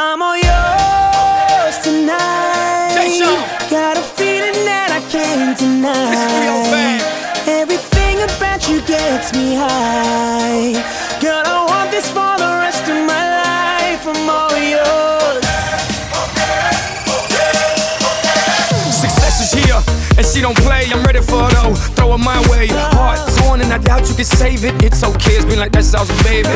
I'm all yours tonight. Got a feeling that I can't deny. Everything about you gets me high. Girl, I want this for the rest of my life. I'm all yours. Success is here, and she don't play. I'm ready for her though. Throw it my way. Heart torn, and I doubt you can save it. It's okay, it's been like that since I was a baby.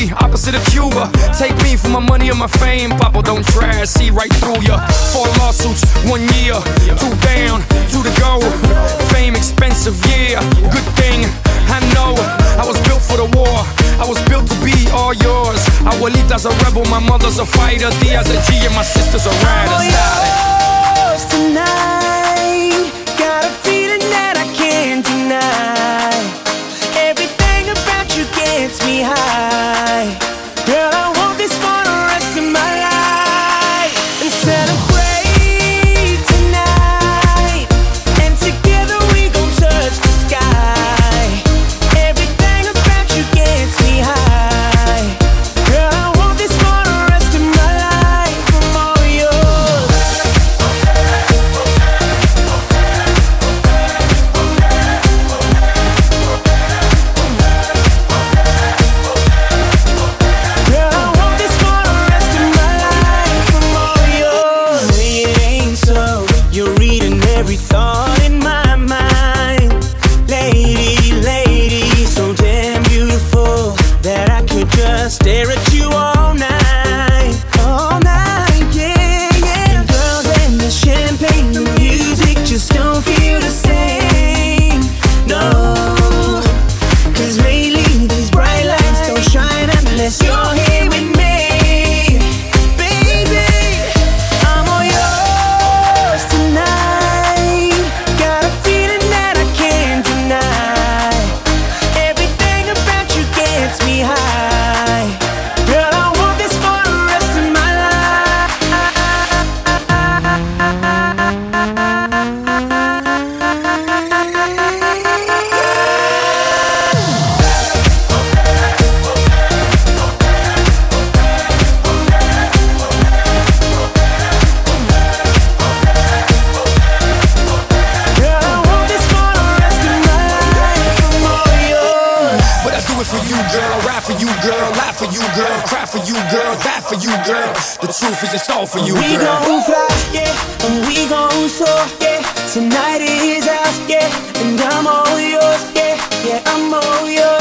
Free, opposite of Cuba. Take me for my money and my fame. Papa, don't try, see right through ya. Four lawsuits, one year. Two down, two to go. Fame expensive, yeah. Good thing, I know. I was built for the war. I was built to be all yours. Abuelita's a rebel, my mother's a fighter. Dia's a G, and my sister's a rider. all yours tonight. You, girl. Ride for you, girl. Lie for you, girl. Cry for you, girl. Die for you, girl. The truth is, it's all for you, girl. We gon' fly, yeah, and we gon' soar, yeah. Tonight is ours, yeah, and I'm all yours, yeah, yeah. I'm all yours, yeah, yeah. I'm all yours, yeah, yeah. I'm all yours.